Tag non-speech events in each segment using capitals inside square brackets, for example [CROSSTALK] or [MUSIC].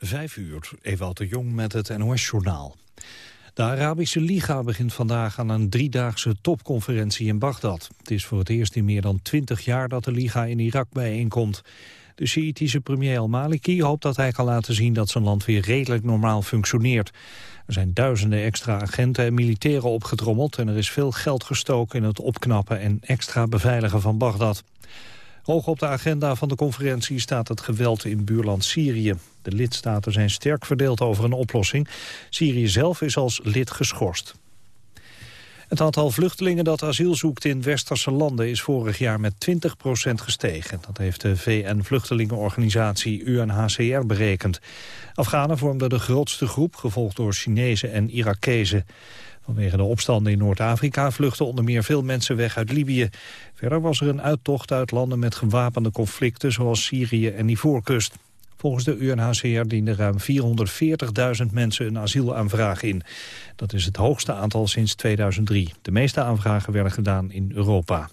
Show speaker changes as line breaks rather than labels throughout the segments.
Vijf uur, Ewout de Jong met het NOS-journaal. De Arabische Liga begint vandaag aan een driedaagse topconferentie in Bagdad. Het is voor het eerst in meer dan twintig jaar dat de Liga in Irak bijeenkomt. De Sjiitische premier al-Maliki hoopt dat hij kan laten zien dat zijn land weer redelijk normaal functioneert. Er zijn duizenden extra agenten en militairen opgedrommeld en er is veel geld gestoken in het opknappen en extra beveiligen van Bagdad. Hoog op de agenda van de conferentie staat het geweld in buurland Syrië. De lidstaten zijn sterk verdeeld over een oplossing. Syrië zelf is als lid geschorst. Het aantal vluchtelingen dat asiel zoekt in westerse landen is vorig jaar met 20% gestegen. Dat heeft de VN-vluchtelingenorganisatie UNHCR berekend. Afghanen vormden de grootste groep, gevolgd door Chinezen en Irakezen. Vanwege de opstanden in Noord-Afrika vluchten onder meer veel mensen weg uit Libië. Verder was er een uittocht uit landen met gewapende conflicten zoals Syrië en Ivoorkust. Volgens de UNHCR dienden ruim 440.000 mensen een asielaanvraag in. Dat is het hoogste aantal sinds 2003. De meeste aanvragen werden gedaan in Europa.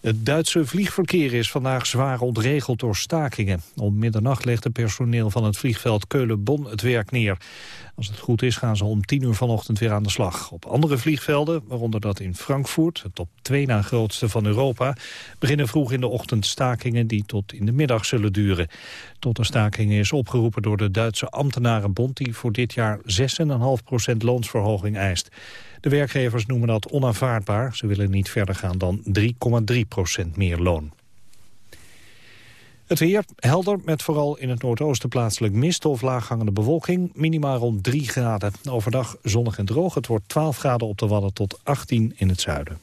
Het Duitse vliegverkeer is vandaag zwaar ontregeld door stakingen. Om middernacht legde personeel van het vliegveld Keulen-Bonn het werk neer. Als het goed is gaan ze om tien uur vanochtend weer aan de slag. Op andere vliegvelden, waaronder dat in Frankfurt, het op twee na grootste van Europa, beginnen vroeg in de ochtend stakingen die tot in de middag zullen duren. Tot de stakingen is opgeroepen door de Duitse ambtenarenbond die voor dit jaar 6,5% loonsverhoging eist. De werkgevers noemen dat onaanvaardbaar. Ze willen niet verder gaan dan 3,3% meer loon. Het weer helder met vooral in het noordoosten plaatselijk mist of laaghangende bewolking. Minimaal rond 3 graden. Overdag zonnig en droog. Het wordt 12 graden op de Wadden tot 18 in het zuiden.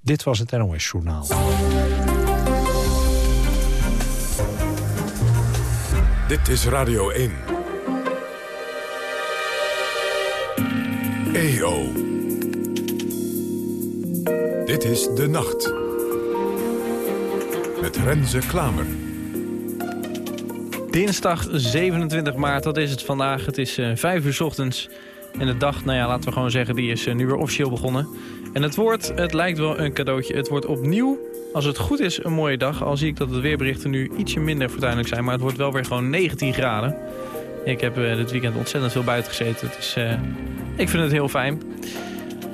Dit was het NOS Journaal.
Dit is Radio 1. EO. Dit is De Nacht. Met Renze Klamer.
Dinsdag 27 maart, dat is het vandaag. Het is uh, 5 uur s ochtends. En de dag, nou ja, laten we gewoon zeggen, die is uh, nu weer officieel begonnen. En het wordt, het lijkt wel een cadeautje. Het wordt opnieuw, als het goed is, een mooie dag. Al zie ik dat de weerberichten nu ietsje minder fortuinlijk zijn. Maar het wordt wel weer gewoon 19 graden. Ik heb uh, dit weekend ontzettend veel buiten gezeten. Het is, ik vind het heel fijn.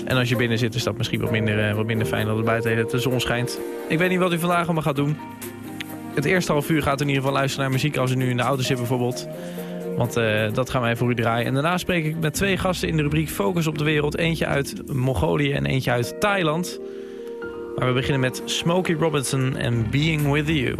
En als je binnen zit is dat misschien wat minder, wat minder fijn dat het buiten de zon schijnt. Ik weet niet wat u vandaag allemaal gaat doen. Het eerste half uur gaat in ieder geval luisteren naar muziek als u nu in de auto zit bijvoorbeeld. Want uh, dat gaan wij voor u draaien. En daarna spreek ik met twee gasten in de rubriek Focus op de Wereld. Eentje uit Mongolië en eentje uit Thailand. Maar we beginnen met Smokey Robinson en Being With You.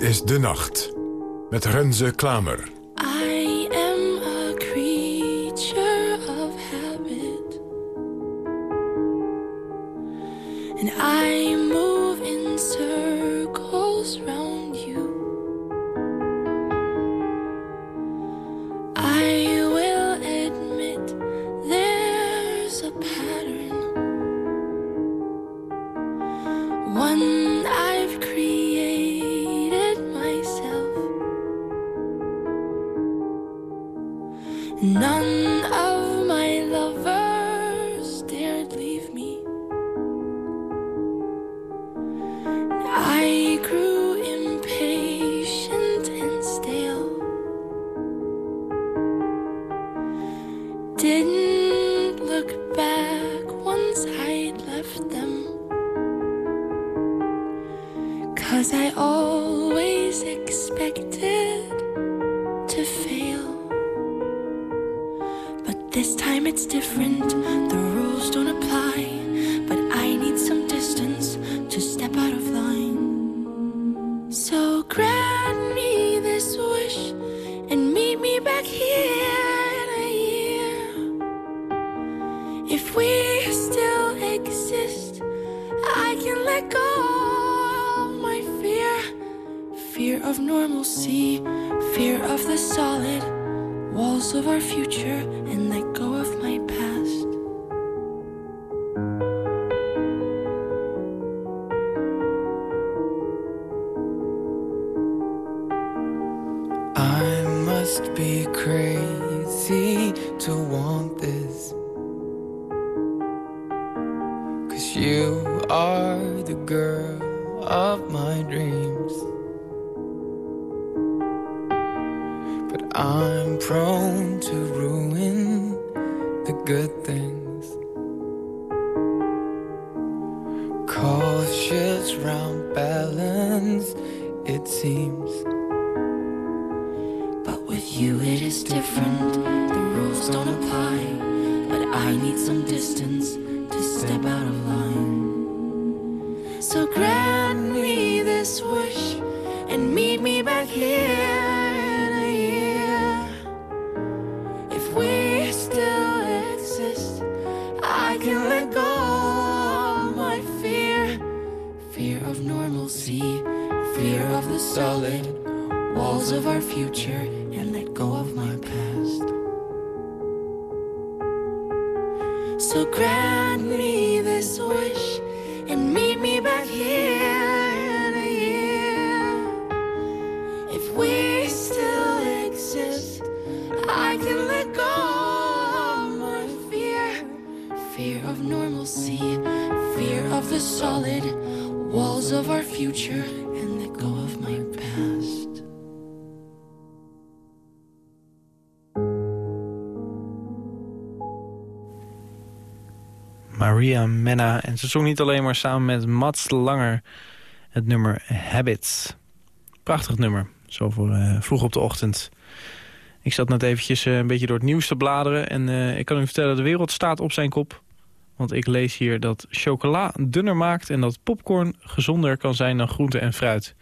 Is De Nacht. Met Renze Klamer.
I need some distance to step out of line. So grant me this wish and meet me back here in a year. If we still exist, I can let go of my fear. Fear of normalcy, fear of the solid walls of our future
Maria Menna. En ze zong niet alleen maar samen met Mats Langer het nummer Habits. Prachtig nummer, zo voor eh, vroeg op de ochtend. Ik zat net eventjes eh, een beetje door het nieuws te bladeren... en eh, ik kan u vertellen, de wereld staat op zijn kop. Want ik lees hier dat chocola dunner maakt... en dat popcorn gezonder kan zijn dan groente en fruit.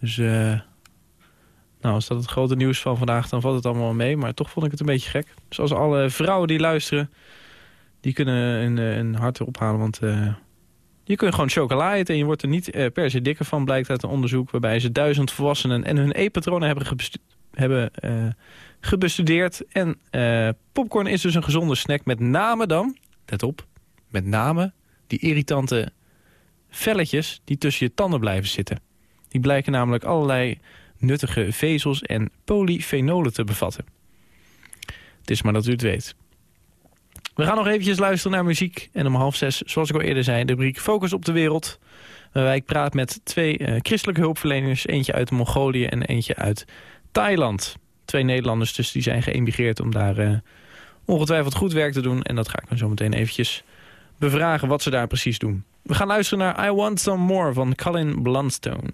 Dus nou, als dat het grote nieuws van vandaag... dan valt het allemaal mee, maar toch vond ik het een beetje gek. Zoals alle vrouwen die luisteren... die kunnen een, eh, een hart ophalen, want... eh, je kunt gewoon chocola eten en je wordt er niet eh, per se dikker van... blijkt uit een onderzoek waarbij ze duizend volwassenen... en hun eetpatronen hebben, hebben gebestudeerd. En popcorn is dus een gezonde snack met name dan... let op, met name die irritante velletjes... die tussen je tanden blijven zitten. Die blijken namelijk allerlei nuttige vezels en polyfenolen te bevatten. Het is maar dat u het weet. We gaan nog eventjes luisteren naar muziek. En om half zes, zoals ik al eerder zei, de rubriek Focus op de Wereld. Waarbij ik praat met twee eh, christelijke hulpverleners. Eentje uit Mongolië en eentje uit Thailand. Twee Nederlanders dus, die zijn geëmigreerd om daar eh, ongetwijfeld goed werk te doen. En dat ga ik dan zo meteen eventjes bevragen wat ze daar precies doen. We gaan luisteren naar I Want Some More van Colin Blunstone.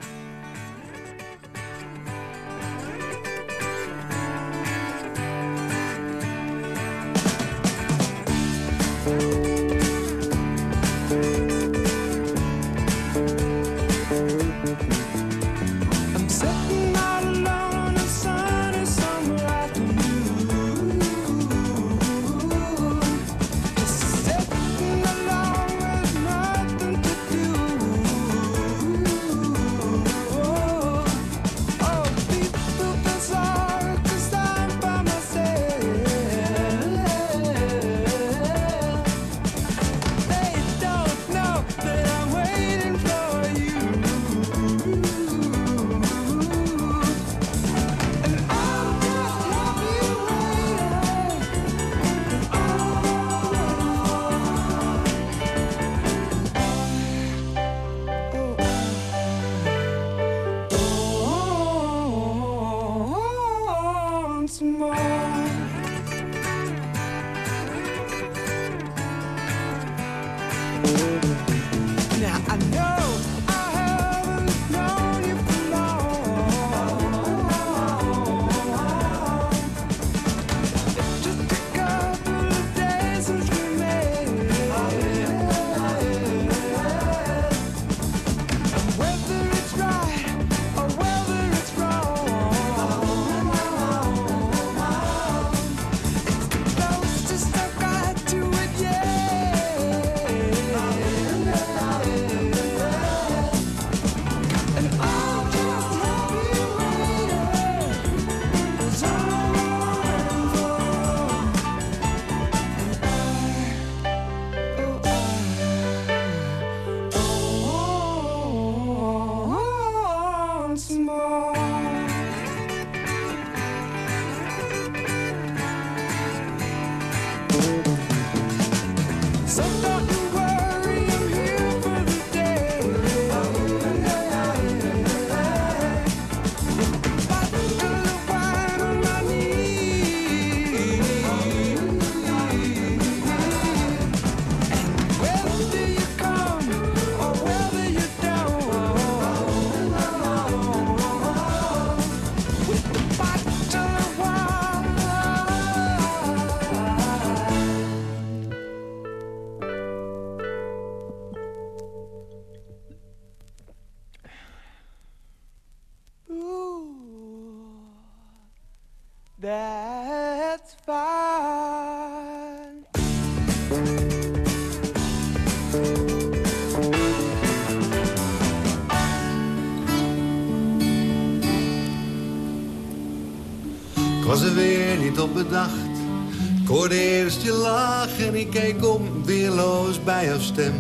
Ik keek om, weerloos bij jouw stem.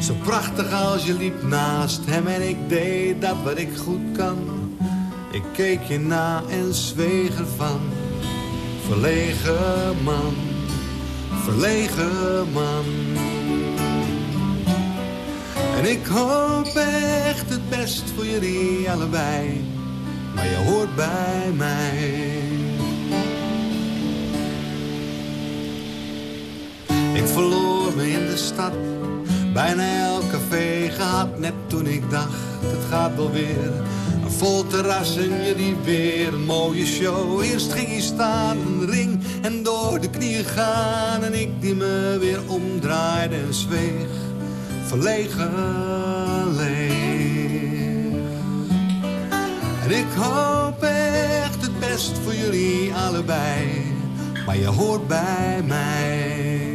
Zo prachtig als je liep naast hem en ik deed dat wat ik goed kan. Ik keek je na en zweeg ervan. Verlegen man, verlegen man. En ik hoop echt het best voor jullie allebei. Maar je hoort bij mij. Ik verloor me in de stad, bijna elk café gehad. Net toen ik dacht, het gaat wel weer. Een vol terras en jullie weer een mooie show. Eerst ging staan, een ring en door de knieën gaan. En ik die me weer omdraaide en zweeg, verlegen leeg. En ik hoop echt het best voor jullie allebei. Maar je hoort bij mij.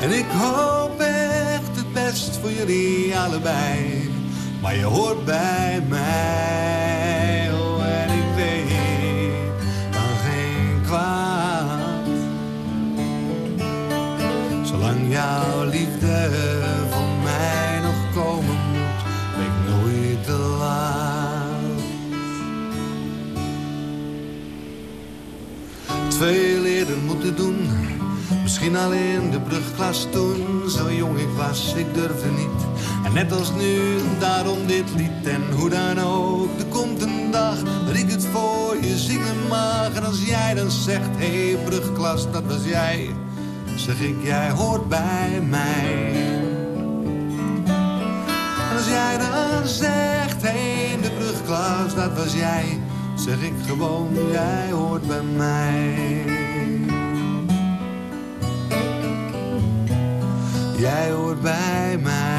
En ik hoop echt het best voor jullie allebei. Maar je hoort bij mij. Oh, en ik weet dan geen kwaad. Zolang jouw liefde van mij nog komen moet, ben ik nooit te laat. Veel eerder moeten doen. Misschien al in de brugklas toen, zo jong ik was, ik durfde niet. En net als nu, daarom dit lied. En hoe dan ook, er komt een dag dat ik het voor je zingen mag. En als jij dan zegt, hé hey, brugklas, dat was jij. Zeg ik, jij hoort bij mij. En als jij dan zegt, hé hey, de brugklas, dat was jij. Zeg ik gewoon, jij hoort bij mij. Jij hoort bij mij.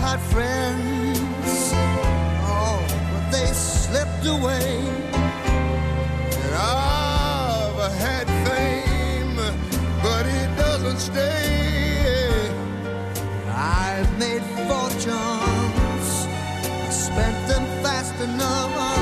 Had friends, oh, but they slipped away. And I've had fame, but it doesn't stay. I've made fortunes, spent them fast enough.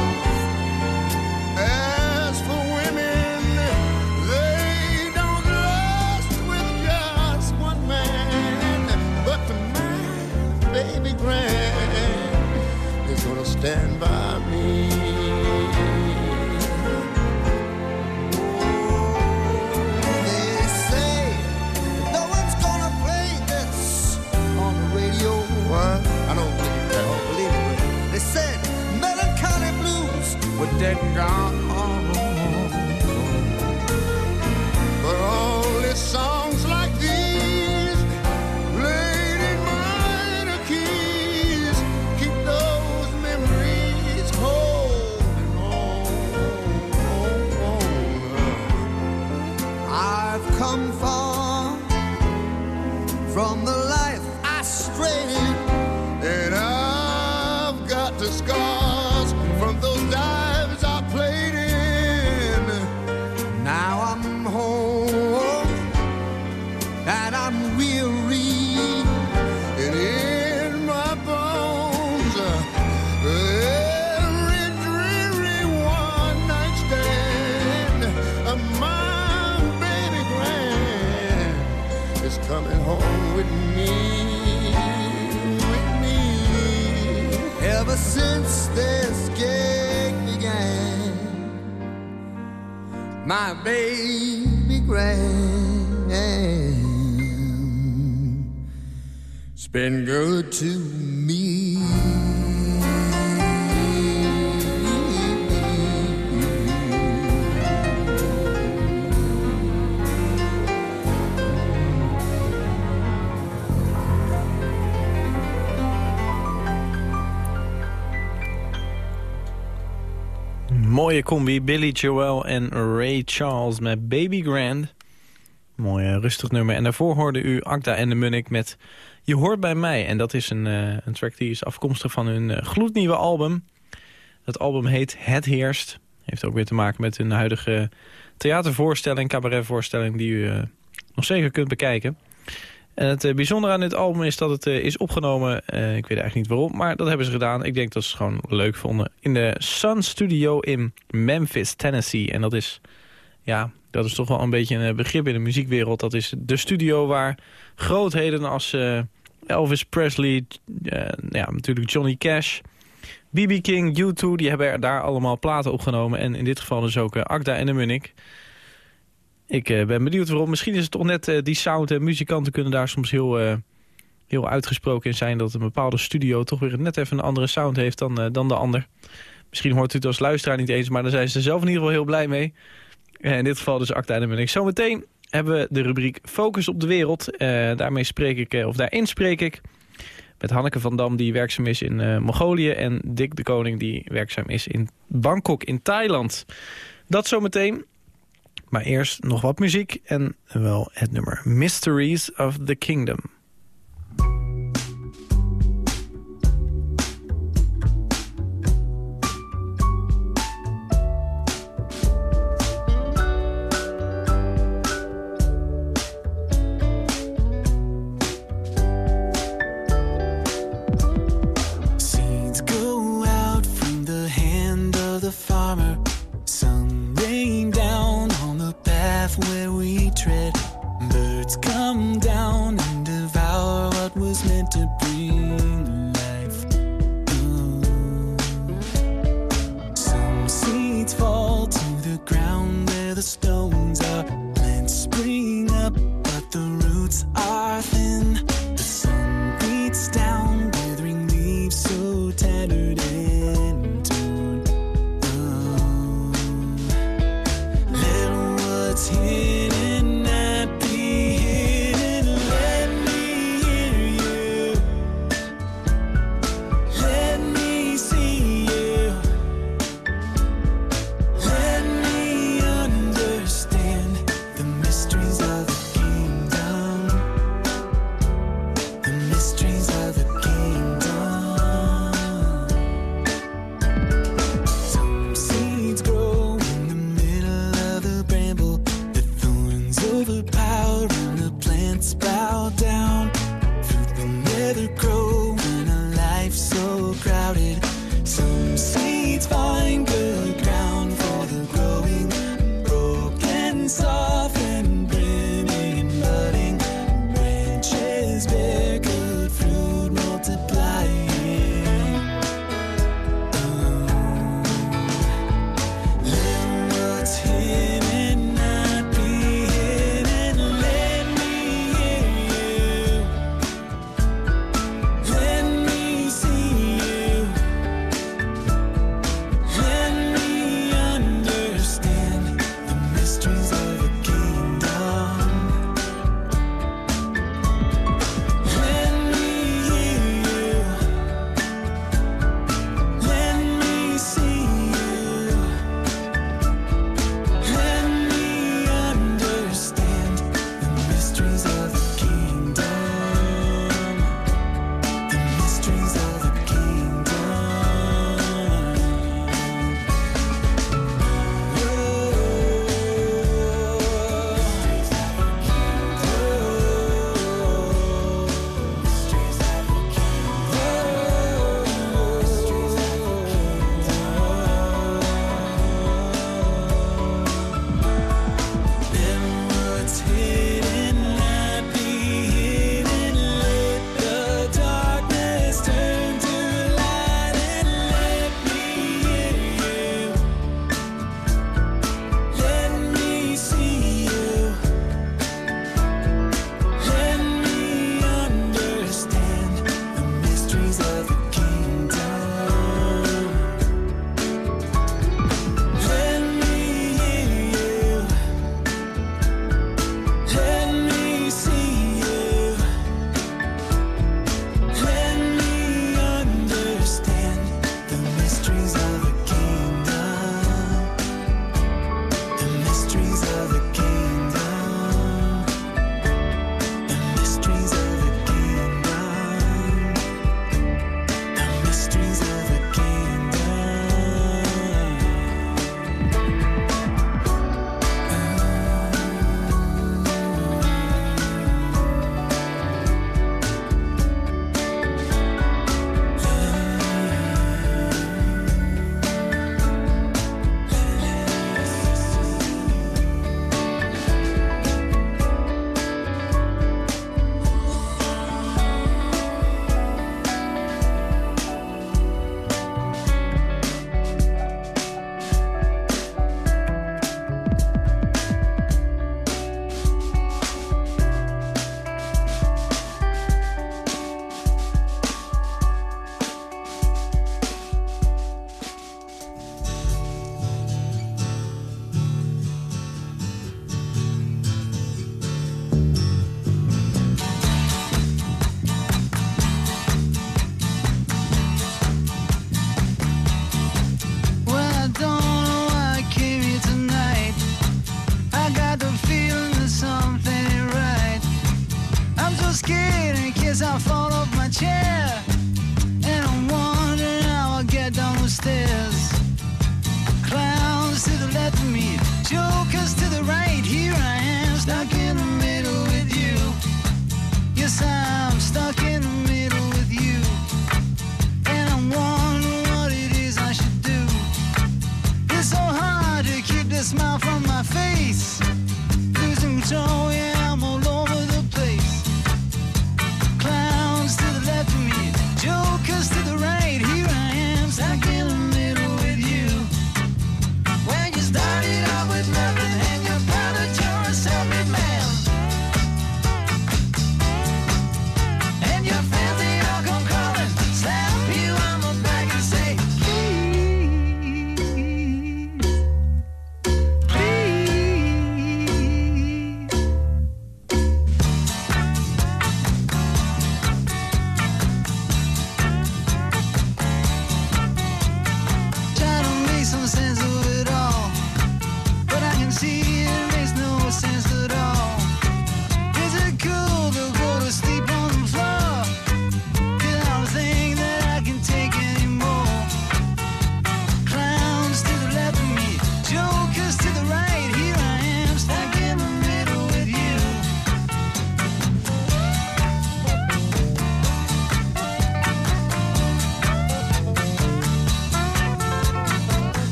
friend is gonna stand by me. What? I don't believe believe. They said melancholy blues were dead and gone. My baby grand, it's been good to me.
Mooie combi, Billy Joel en Ray Charles met Baby Grand. Mooi eh, rustig nummer. En daarvoor hoorde u Akda en de Munnik met Je hoort bij mij. En dat is een, eh, een track die is afkomstig van hun eh, gloednieuwe album. Dat album heet Het Heerst. Heeft ook weer te maken met hun huidige theatervoorstelling, cabaretvoorstelling... die u nog zeker kunt bekijken. En het eh, bijzondere aan dit album is dat het eh, is opgenomen... eh, ik weet eigenlijk niet waarom, maar dat hebben ze gedaan. Ik denk dat ze het gewoon leuk vonden. In de Sun Studio in Memphis, Tennessee. En dat is, ja, dat is toch wel een beetje een begrip in de muziekwereld. Dat is de studio waar grootheden als Elvis Presley... ja, natuurlijk Johnny Cash... B.B. King, U2, die hebben daar allemaal platen opgenomen. En in dit geval dus ook Akda en de Munnik. Ik eh, ben benieuwd waarom. Misschien is het toch net eh, die sound. En muzikanten kunnen daar soms heel, eh, heel uitgesproken in zijn... dat een bepaalde studio toch weer net even een andere sound heeft dan, eh, dan de ander. Misschien hoort u het als luisteraar niet eens... maar daar zijn ze zelf in ieder geval heel blij mee. Eh, in dit geval dus Akda en Munnik. Zometeen hebben we de rubriek Focus op de Wereld. Eh, daarmee spreek ik, eh, of daarin spreek ik... met Hanneke van Dam, die werkzaam is in eh, Mongolië... en Dick de Koning, die werkzaam is in Bangkok in Thailand. Dat zometeen... Maar eerst nog wat muziek en wel het nummer Mysteries of the Kingdom.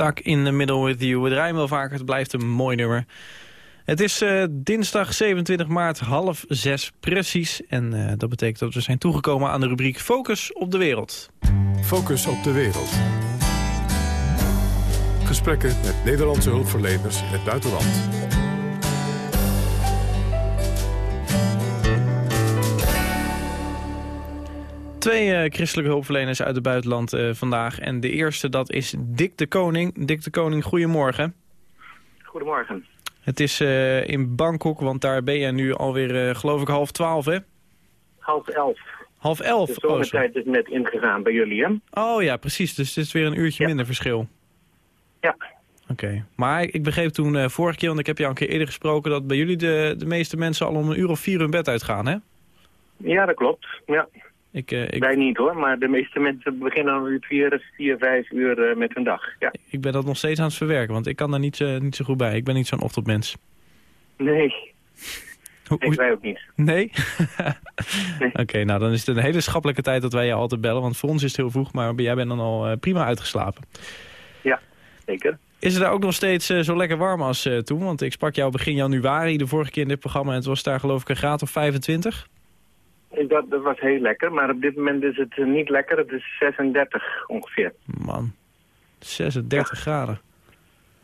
In the middle with you.
We draaien wel vaker, het blijft een mooi nummer. Het is eh, dinsdag 27 maart, half zes precies. En eh, dat betekent dat we zijn toegekomen aan de rubriek Focus op de Wereld.
Focus op de wereld. Gesprekken met Nederlandse hulpverleners in het buitenland.
Twee eh, christelijke hulpverleners uit het buitenland eh, vandaag. En de eerste, dat is Dick de Koning. Dick de Koning, goedemorgen.
Goedemorgen.
Het is eh, in Bangkok, want daar ben je nu alweer, geloof ik, half twaalf, hè?
Half elf.
Half elf.
De
Oh, zo.
zomertijd is net ingegaan bij jullie, hè?
Oh ja, precies. Dus het is weer een uurtje
Ja.
minder verschil.
Ja.
Oké. Maar ik begreep toen vorige keer, want ik heb jou een keer eerder gesproken... dat bij jullie de, de meeste mensen al om een uur of vier hun bed uitgaan, hè?
Ja, dat klopt. Ja.
Ik, eh, ik,
Wij niet hoor, maar de meeste mensen beginnen uur vier, vier vijf uur eh, met hun dag. Ja.
ik ben dat nog steeds aan het verwerken, want ik kan daar niet, eh, niet zo goed bij. Ik ben niet zo'n ochtendmens.
Nee,
Hoe-
ik wij ook niet.
Nee? [LAUGHS]
Nee.
Oké, nou dan is het een hele schappelijke tijd dat wij je altijd bellen. Want voor ons is het heel vroeg, maar jij bent dan al prima uitgeslapen.
Zeker.
Is het daar ook nog steeds zo lekker warm als toen? Want ik sprak jou begin januari de vorige keer in dit programma... en het was daar geloof ik een graad of 25.
Dat, dat was heel lekker, maar op dit moment is het eh, niet lekker. Het is 36 ongeveer.
Man, 36 graden.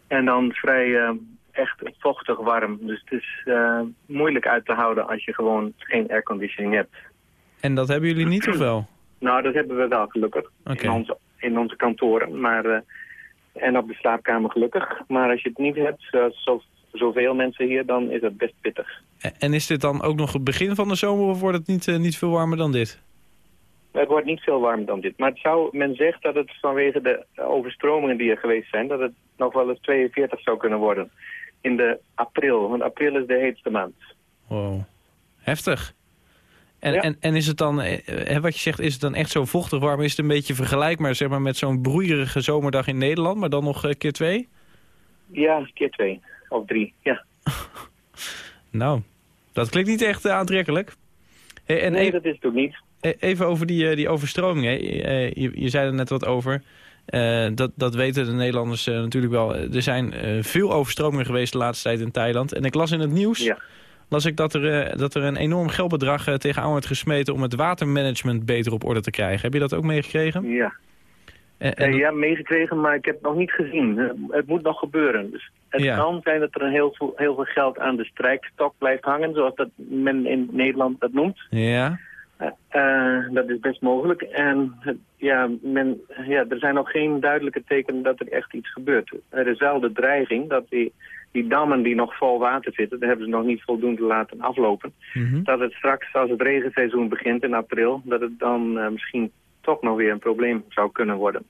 En dan vrij eh, echt vochtig warm. Dus het is eh, moeilijk uit te houden als je gewoon geen airconditioning hebt.
En dat hebben jullie niet, of wel? [CLEARS THROAT]
Nou, dat hebben we wel gelukkig. In, onze, in onze kantoren. Maar, en op de slaapkamer gelukkig. Maar als je het niet hebt, zoals zo, zoveel mensen hier, dan is het best pittig.
En- is dit dan ook nog het begin van de zomer... of wordt het niet, eh, niet veel warmer dan dit?
Het wordt niet veel warmer dan dit. Maar het zou, men zegt dat het vanwege de overstromingen die er geweest zijn... dat het nog wel eens 42 zou kunnen worden. In de april, want april is de heetste maand.
Wow. Heftig. En,
Ja.
en, en is het dan, eh, eh, wat je zegt, is het dan echt zo vochtig warm? Is het een beetje vergelijkbaar zeg maar, met zo'n broeierige zomerdag in Nederland, maar dan nog keer twee?
Ja, keer twee of drie, ja. [LAUGHS]
Nou, dat klinkt niet echt eh, aantrekkelijk. En
nee,
even,
dat is het ook niet.
eh, even over die, eh, die overstroming. Hè. Eh, je, je zei er net wat over. Dat, dat weten de Nederlanders natuurlijk wel. Er zijn veel overstromingen geweest de laatste tijd in Thailand. En ik las in het nieuws
Ja.
las ik dat er, dat er een enorm geldbedrag tegenaan wordt gesmeten... om het watermanagement beter op orde te krijgen. Heb je dat ook meegekregen?
Ja.
En, en dat-
ja, meegekregen, maar ik heb het nog niet gezien. Eh, het moet nog gebeuren. Dus het
Ja.
kan zijn dat er een heel, veel, heel veel geld aan de strijkstok blijft hangen, zoals dat men in Nederland dat noemt.
ja,
Eh, eh, dat is best mogelijk. En ja, men, ja, er zijn nog geen duidelijke tekenen dat er echt iets gebeurt. Er is wel de dreiging dat die, die dammen die nog vol water zitten, daar hebben ze nog niet voldoende laten aflopen.
mhm.
Dat het straks, als het regenseizoen begint in april, dat het dan misschien toch nog weer een probleem zou kunnen worden.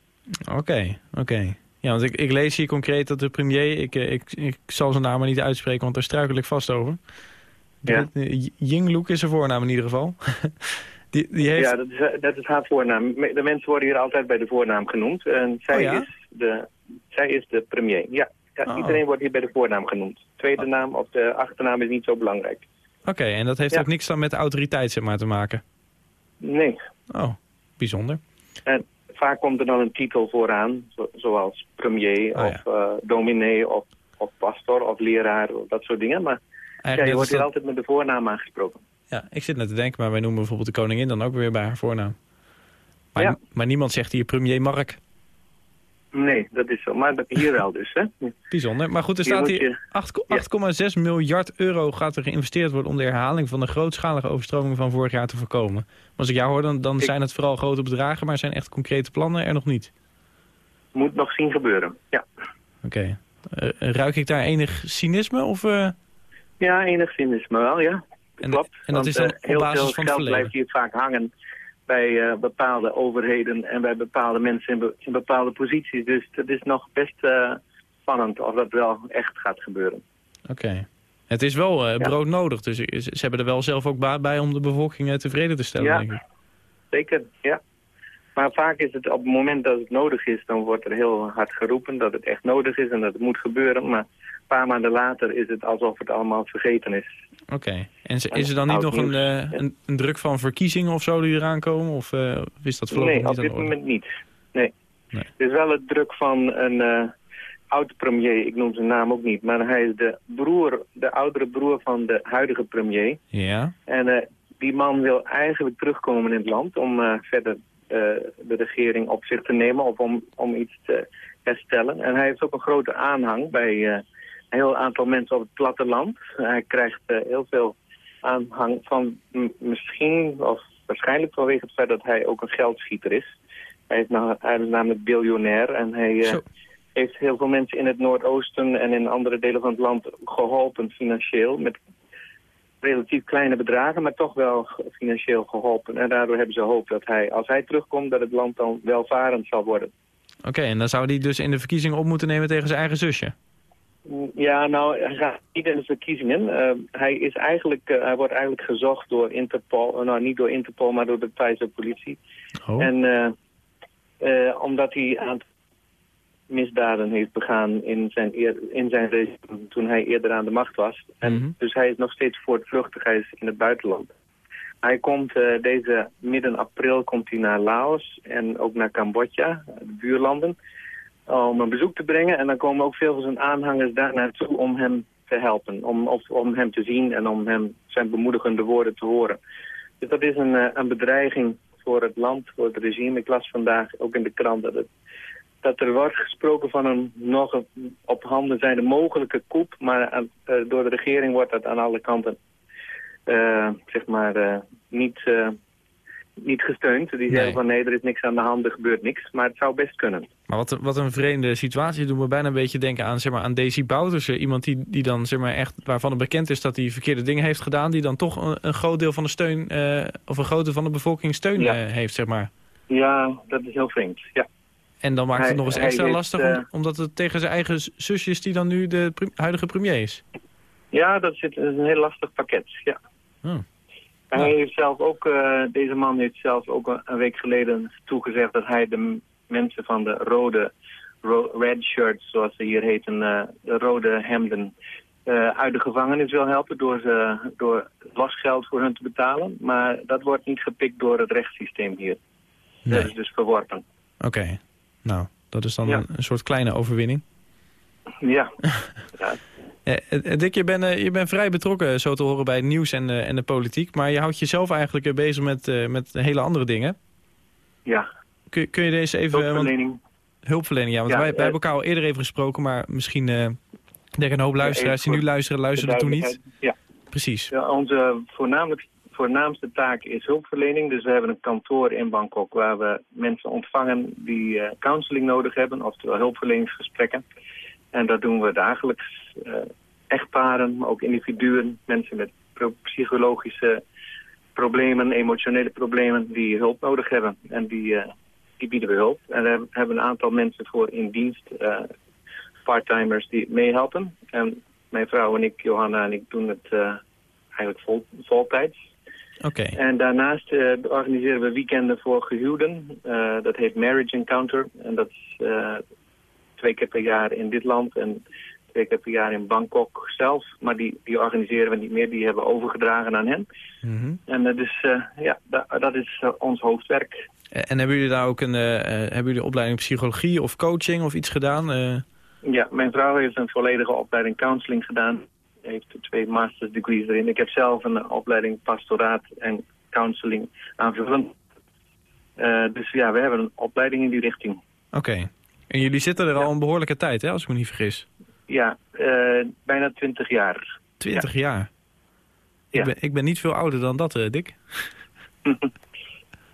oké, oké. Ja, want ik, ik lees hier concreet dat de premier... Ik, eh, ik, ik zal zijn naam maar niet uitspreken, want daar struikel ik vast over.
Ja.
Yingluck is zijn voornaam in ieder geval. [LAUGHS] die, die heeft...
Ja, dat is, eh, dat is haar voornaam. De mensen worden hier altijd bij de voornaam genoemd. En zij,
Oh ja?
is, de, zij is de premier. Ja, ja
Oh.
iedereen wordt hier bij de voornaam genoemd. Tweede naam of de achternaam is niet zo belangrijk.
Oké, en dat heeft
Ja.
ook niks dan met autoriteit zeg maar, te maken?
Nee.
Oh, bijzonder.
En vaak komt er dan een titel vooraan, zo- zoals premier
Oh, ja.
of eh, dominee of, of pastor of leraar of dat soort dingen. Maar ja, je wordt hier
dat-
altijd met de voornaam aangesproken.
Ja, ik zit net te denken, maar wij noemen bijvoorbeeld de koningin dan ook weer bij haar voornaam. Maar,
Ja.
maar niemand zegt hier premier Mark.
Nee, dat is zo. Maar hier wel dus, hè?
Bijzonder. Maar goed, er staat hier
je-
8 8,6 miljard euro gaat er geïnvesteerd worden... om de herhaling van de grootschalige overstroming van vorig jaar te voorkomen. Maar als ik jou hoor, dan, dan
Ik-
zijn het vooral grote bedragen... maar zijn echt concrete plannen er nog niet.
Moet nog zien gebeuren, ja.
Oké. Eh, ruik ik daar enig cynisme? Of, eh,
Ja, enigszins maar wel, ja.
En-
Klopt.
en dat
want,
is dan
eh,
op
heel
basis
veel
van het
geld
verleden?
blijft hier vaak hangen bij eh, bepaalde overheden en bij bepaalde mensen in, be- in bepaalde posities. Dus het is nog best eh, spannend of dat wel echt gaat gebeuren.
Oké. Het is wel eh, broodnodig, dus ze hebben er wel zelf ook baat bij... om de bevolking tevreden te stellen,
Ja.
denk ik.
Zeker, ja. Maar vaak is het op het moment dat het nodig is, dan wordt er heel hard geroepen dat het echt nodig is en dat het moet gebeuren. Maar paar maanden later is het alsof het allemaal vergeten is.
Oké. En is er dan niet nog een, eh, een, een druk van verkiezingen of zo die eraan komen? Of eh, is dat voorlopig
Nee, op
niet aan
dit
de orde?
moment niet. Nee.
Nee.
Er is wel het druk van een eh oud-premier, ik noem zijn naam ook niet, maar hij is de broer, de oudere broer van de huidige premier.
Ja,
En die man wil eigenlijk terugkomen in het land om verder de regering op zich te nemen of om, om iets te herstellen. En hij heeft ook een grote aanhang bij heel aantal mensen op het platteland. Hij krijgt eh, heel veel aanhang van misschien of waarschijnlijk vanwege het feit dat hij ook een geldschieter is. Hij is, nou, hij is namelijk biljonair en hij eh, heeft heel veel mensen in het Noordoosten en in andere delen van het land geholpen financieel met relatief kleine bedragen, maar toch wel financieel geholpen. En daardoor hebben ze hoop dat hij, als hij terugkomt, dat het land dan welvarend zal worden.
oké. en dan zou hij dus in de verkiezingen op moeten nemen tegen zijn eigen zusje.
Ja, nou, hij gaat niet in de verkiezingen. Eh, hij, is eigenlijk, eh, hij wordt eigenlijk gezocht door Interpol, eh, nou niet door Interpol, maar door de Thaise politie.
Oh,
En omdat hij aan misdaden heeft begaan in zijn, in zijn regime toen hij eerder aan de macht was. En
Mhm.
Dus hij is nog steeds voortvluchtig, hij is in het buitenland. Hij komt deze midden april komt hij naar Laos en ook naar Cambodja, de buurlanden, om een bezoek te brengen. En dan komen ook veel van zijn aanhangers daar naartoe om hem te helpen, om, of, om hem te zien en om hem zijn bemoedigende woorden te horen. Dus dat is een, eh, een bedreiging voor het land, voor het regime. Ik las vandaag ook in de krant dat, het, dat er wordt gesproken van een nog op handen zijnde mogelijke coup, maar aan- eh, door de regering wordt dat aan alle kanten eh, zeg maar eh, niet, eh, niet gesteund. Die zeggen
Nee.
van nee, er is niks aan de hand, er gebeurt niks. Maar het zou best kunnen.
Maar wat, wat een vreemde situatie. Doet me bijna een beetje denken aan, zeg maar, aan Daisy Boutersen. Iemand die, die dan, zeg maar, echt, waarvan het bekend is dat hij verkeerde dingen heeft gedaan. Die dan toch een, een groot deel van de steun, eh, of een groot deel van de bevolking steun
Ja.
eh, heeft, zeg maar.
Ja, dat is heel vreemd. Ja.
En dan maakt
Hij-
het nog eens extra
heeft,
lastig,
eh,
om- omdat het tegen zijn eigen z- zusjes... die dan nu de prim- huidige premier is.
Ja, dat zit, dat is een heel lastig pakket, ja.
Oh.
En Hij heeft zelf ook, eh, deze man heeft zelf ook een, week geleden toegezegd dat hij de mensen van de rode, ro- red shirts, zoals ze hier heten, eh, de rode hemden, eh, uit de gevangenis wil helpen door, ze, door losgeld voor hun te betalen. Maar dat wordt niet gepikt door het rechtssysteem hier. Dat is dus verworpen.
Oké. Nou, dat is dan
Ja.
een, een soort kleine overwinning.
Ja, [LAUGHS] ja
Eh, eh, Dick, je bent, eh, je bent vrij betrokken, zo te horen, bij het nieuws en, en de politiek. Maar je houdt jezelf eigenlijk bezig met, met hele andere dingen.
ja.
Kun, kun je deze even... want-
Hulpverlening.
hulpverlening, ja. Want
Ja,
wij, wij hebben elkaar al eerder even gesproken, maar misschien... eh denk een hoop luisteraars die nu luisteren, luisteren toen niet.
Ja.
Precies.
Ja, onze voornamelijk, voornaamste taak is hulpverlening. Dus we hebben een kantoor in Bangkok waar we mensen ontvangen die counseling nodig hebben, oftewel hulpverleningsgesprekken. En dat doen we dagelijks. eh, echtparen, maar ook individuen, mensen met psychologische problemen, emotionele problemen die hulp nodig hebben. En die, eh, die bieden we hulp. En we hebben- een aantal mensen voor in dienst, eh parttimers die meehelpen. En mijn vrouw en ik, Johanna en ik, doen het eigenlijk vol, voltijds.
Oké.
En daarnaast organiseren we weekenden voor gehuwden. Eh, dat heet Marriage Encounter. En dat is twee keer per jaar in dit land en twee keer per jaar in Bangkok zelf. Maar die, die organiseren we niet meer, die hebben we overgedragen aan hen.
Mhm.
En dat is, eh, ja, da- dat is eh, ons hoofdwerk.
En en hebben jullie daar ook een, eh, eh, hebben jullie opleiding psychologie of coaching of iets gedaan? Eh,
Ja, mijn vrouw heeft een volledige opleiding counseling gedaan. Heeft twee master's degrees erin. Ik heb zelf een opleiding pastoraat en counseling aanvullend. Eh, dus ja, we hebben een opleiding in die richting.
Oké. En jullie zitten er al een behoorlijke tijd, hè, als ik me niet vergis.
Ja, eh, bijna twintig jaar.
20 jaar.
Ja.
Ik, ben, ik ben niet veel ouder dan dat, eh, Dick.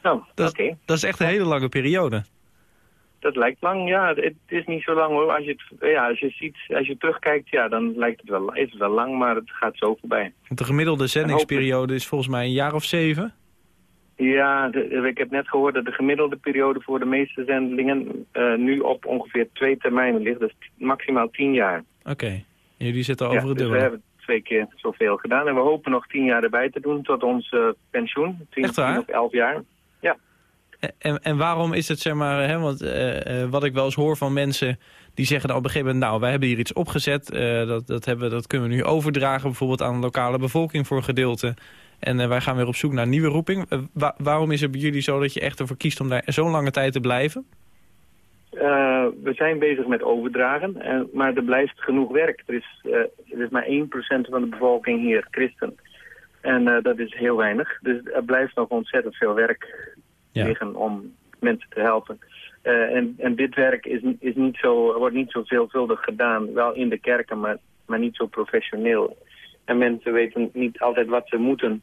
Nou, [LAUGHS]
Dat,
oké.
dat is echt een hele lange periode.
Dat lijkt lang. Ja, het is niet zo lang hoor. Als je, het, ja, als je ziet, als je terugkijkt, ja, dan lijkt het wel, is het wel lang, maar het gaat zo voorbij.
Want de gemiddelde zendingsperiode is volgens mij een jaar of zeven.
Ja, de- ik heb net gehoord dat de gemiddelde periode voor de meeste zendelingen eh, nu op ongeveer twee termijnen ligt. Dus maximaal tien jaar.
Oké. Jullie zitten
Ja,
over het
dus we hebben twee keer zoveel gedaan. En we hopen nog tien jaar erbij te doen tot ons eh, pensioen. Tien,
Echt waar?
tien of elf jaar.
En, en waarom is het, zeg maar, hè, want eh, wat ik wel eens hoor van mensen... die zeggen dan op een gegeven moment, nou, wij hebben hier iets opgezet. dat, dat, hebben, dat kunnen we nu overdragen, bijvoorbeeld aan de lokale bevolking voor een gedeelte. En eh, wij gaan weer op zoek naar nieuwe roeping. Eh, wa- waarom is het bij jullie zo dat je echt ervoor kiest om daar zo'n lange tijd te blijven?
Eh, we zijn bezig met overdragen, en, maar er blijft genoeg werk. Er is, er is maar 1% van de bevolking hier christen. En dat is heel weinig. Dus er blijft nog ontzettend veel werk
Ja.
liggen om mensen te helpen. En, en dit werk is, is niet zo, wordt niet zo veelvuldig gedaan. Wel in de kerken, maar, maar niet zo professioneel. En mensen weten niet altijd wat ze moeten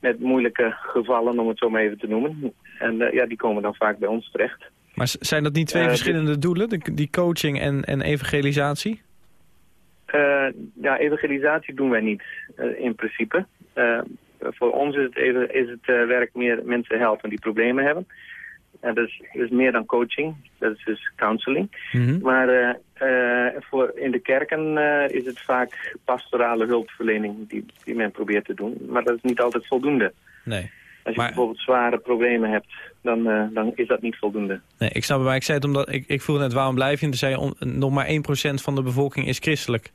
met moeilijke gevallen, om het zo maar even te noemen. En eh, ja, die komen dan vaak bij ons terecht.
Maar zijn dat niet twee
Eh,
verschillende doelen, de- die coaching en, en evangelisatie?
Eh, ja, evangelisatie doen wij niet, in principe. Voor ons is het, even, is het werk meer mensen helpen die problemen hebben. En dat is, dat is meer dan coaching, dat is dus counseling.
Mhm.
Maar eh, eh, voor in de kerken eh, is het vaak pastorale hulpverlening die, die men probeert te doen. Maar dat is niet altijd voldoende.
Nee.
Als je
Maar-
bijvoorbeeld zware problemen hebt, dan, dan is dat niet voldoende.
nee, ik snap het, maar ik zei het omdat, ik, ik vroeg net waarom blijf je? En toen zei je, on- nog maar 1% van de bevolking is christelijk.